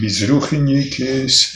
bezruchnikes